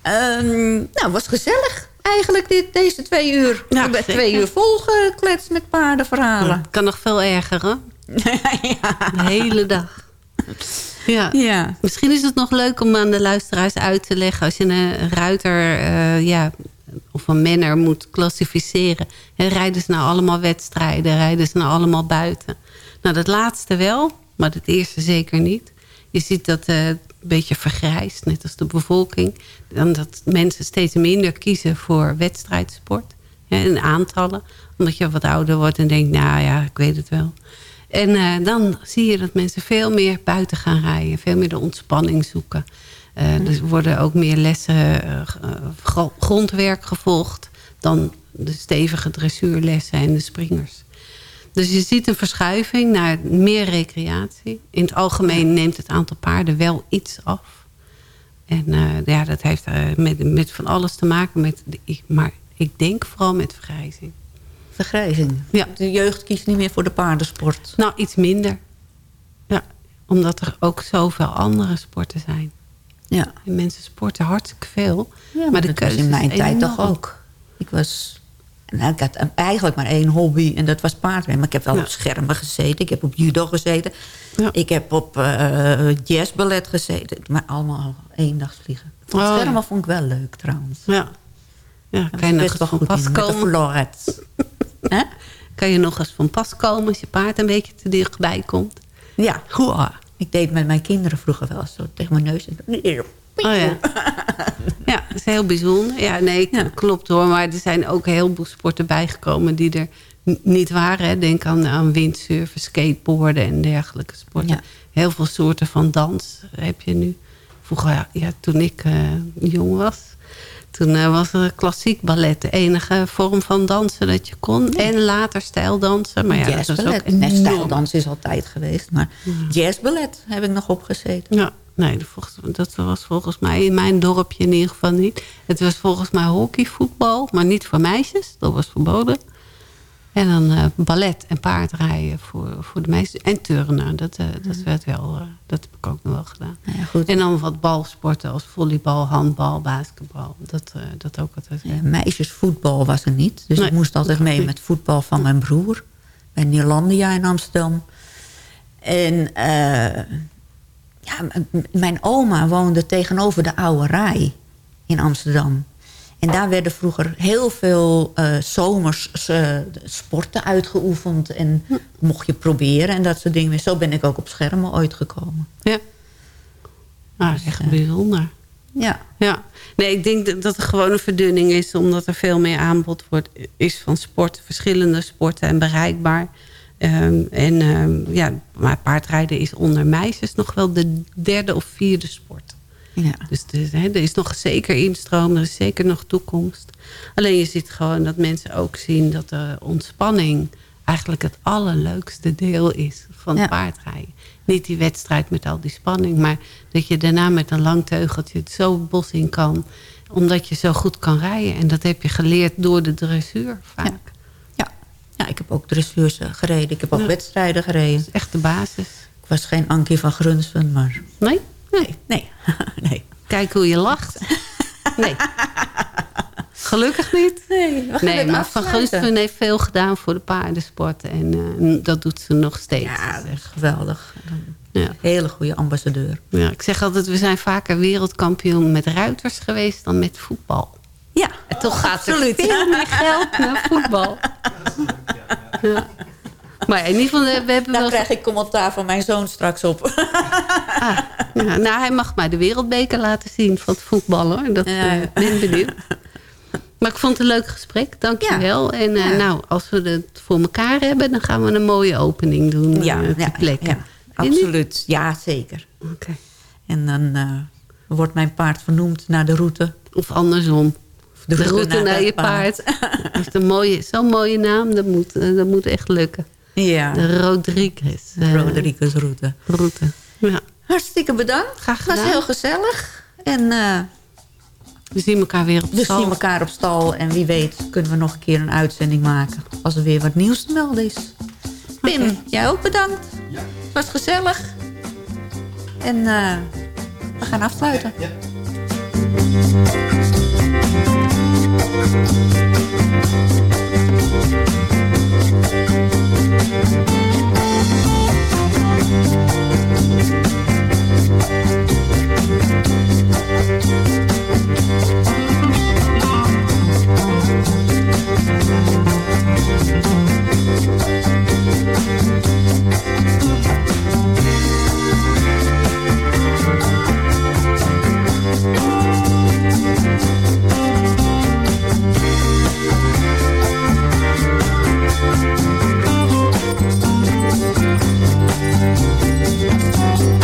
Ehm nou, was gezellig eigenlijk dit, deze twee uur. Ja, Ik ben twee uur volgekletst met paardenverhalen. Het kan nog veel erger, hè? De hele dag. Ja. Ja. Misschien is het nog leuk om aan de luisteraars uit te leggen... als je een ruiter eh, ja, of een menner moet klassificeren. En rijden ze nou allemaal wedstrijden? Rijden ze nou allemaal buiten? Nou, dat laatste wel, maar het eerste zeker niet. Je ziet dat eh, het een beetje vergrijst, net als de bevolking. Dan dat mensen steeds minder kiezen voor wedstrijdsport. Hè, in aantallen. Omdat je wat ouder wordt en denkt, nou ja, ik weet het wel. En eh, dan zie je dat mensen veel meer buiten gaan rijden. Veel meer de ontspanning zoeken. Eh, Er worden ook meer lessen, eh, gro- grondwerk gevolgd... dan de stevige dressuurlessen en de springers. Dus je ziet een verschuiving naar meer recreatie. In het algemeen neemt het aantal paarden wel iets af. En eh, ja, dat heeft eh, met, met van alles te maken. Met, de- maar ik denk vooral met vergrijzing. Vergrijzing. Ja. De jeugd kiest niet meer voor de paardensport. Nou, iets minder. Ja, omdat er ook zoveel andere sporten zijn. Ja. En mensen sporten hartstikke veel. Ja, maar, de dat was keuze in mijn tijd toch ook. Ik was... Nou, ik had eigenlijk maar één hobby en dat was paardrijden. Maar ik heb wel Ja. op schermen gezeten. Ik heb op judo gezeten. Ja. Ik heb op eh jazzballet gezeten. Maar allemaal eendagsvliegen. Op Oh, schermen vond ik wel leuk trouwens. Ja. Ja, kan je nog eens van goed pas komen. Kan je nog eens van pas komen als je paard een beetje te dichtbij komt. Ja, Hoera. Ik deed met mijn kinderen vroeger wel zo tegen mijn neus. Oh ja. ja, dat is heel bijzonder. Ja, nee, Ja. klopt hoor. Maar er zijn ook heel veel sporten bijgekomen die er niet waren. hè. Denk aan, aan windsurfen, skateboarden en dergelijke sporten. Ja. Heel veel soorten van dans heb je nu. Vroeger, ja, ja, toen ik eh, jong was... Toen eh, was er klassiek ballet de enige vorm van dansen dat je kon. En later stijldansen. Maar ja, dat ook enorm. stijldans is altijd geweest. Maar jazzballet heb ik nog opgezeten. Ja, nee, dat was volgens mij in mijn dorpje in ieder geval niet. Het was volgens mij hockeyvoetbal, maar niet voor meisjes. Dat was verboden. En dan eh, ballet en paardrijden voor, voor de meisjes. En turnen, dat, eh, dat werd wel, eh, dat heb ik ook nog wel gedaan. Ja, goed. En dan wat balsporten als volleybal, handbal, basketbal. Dat, dat ook altijd. Ja, meisjesvoetbal was er niet. Dus Nee, ik moest altijd mee niet. met voetbal van mijn broer. Bij Neerlandia in Amsterdam. En ja, mijn oma woonde tegenover de Oude Rij in Amsterdam. En daar werden vroeger heel veel eh, zomers eh, sporten uitgeoefend. En mocht je proberen en dat soort dingen. Zo ben ik ook op schermen ooit gekomen. Ja. Nou, echt bijzonder. Ja. Ja, nee, ik denk dat- dat er gewoon een verdunning is... omdat er veel meer aanbod wordt, is van sport. Verschillende sporten en bereikbaar. Ehm, en ehm, ja, maar paardrijden is onder meisjes nog wel de derde of vierde sport. Ja. Dus er, hè, er is nog zeker instroom, er is zeker nog toekomst. Alleen je ziet gewoon dat mensen ook zien dat de ontspanning... eigenlijk het allerleukste deel is van Ja. paardrijden. Niet die wedstrijd met al die spanning... maar dat je daarna met een lang teugeltje het zo het bos in kan... omdat je zo goed kan rijden. En dat heb je geleerd door de dressuur vaak. Ja. Ja. ja, ik heb ook dressuurs gereden. Ik heb ook Ja. wedstrijden gereden. Dat is echt de basis. Ik was geen Ankie van Grunsven, maar... Nee? Nee, nee, nee. Kijk hoe je lacht. Nee. Gelukkig niet. Nee, we gaan Nee, maar Van. Gunsten heeft veel gedaan voor de paardensport. En eh, dat doet ze nog steeds. Ja, dat is geweldig. Ja. Hele goede ambassadeur. Ja, ik zeg altijd, we zijn vaker wereldkampioen met ruiters geweest dan met voetbal. Ja, En toch gaat er absoluut. veel meer geld naar voetbal. Ja. Maar in ieder geval, eh, we hebben Daar wel... krijg ik commentaar van mijn zoon straks op. Ah, ja, nou, hij mag mij de wereldbeker laten zien van het voetballen. Dat Ja. eh, ben ik benieuwd. Maar ik vond het een leuk gesprek. Dank je Ja. wel. En eh, Ja. nou, als we het voor elkaar hebben... dan gaan we een mooie opening doen Ja, eh, ter ja, ja, absoluut. Ja, zeker. Oké. En dan wordt mijn paard vernoemd naar de route. Of andersom. De De route naar je paard. Heeft een mooie, zo'n mooie naam. Dat moet, dat moet echt lukken. Ja, De Rodriguez. de eh, Rodriguez route. route. Ja. Hartstikke bedankt. Graag Het was heel gezellig. En eh, We zien elkaar weer op de we stal. zien elkaar op stal. En wie weet kunnen we nog een keer een uitzending maken. Als er weer wat nieuws te melden is. Pim, jij ook bedankt. Het was gezellig. En eh, we gaan afsluiten. Thank In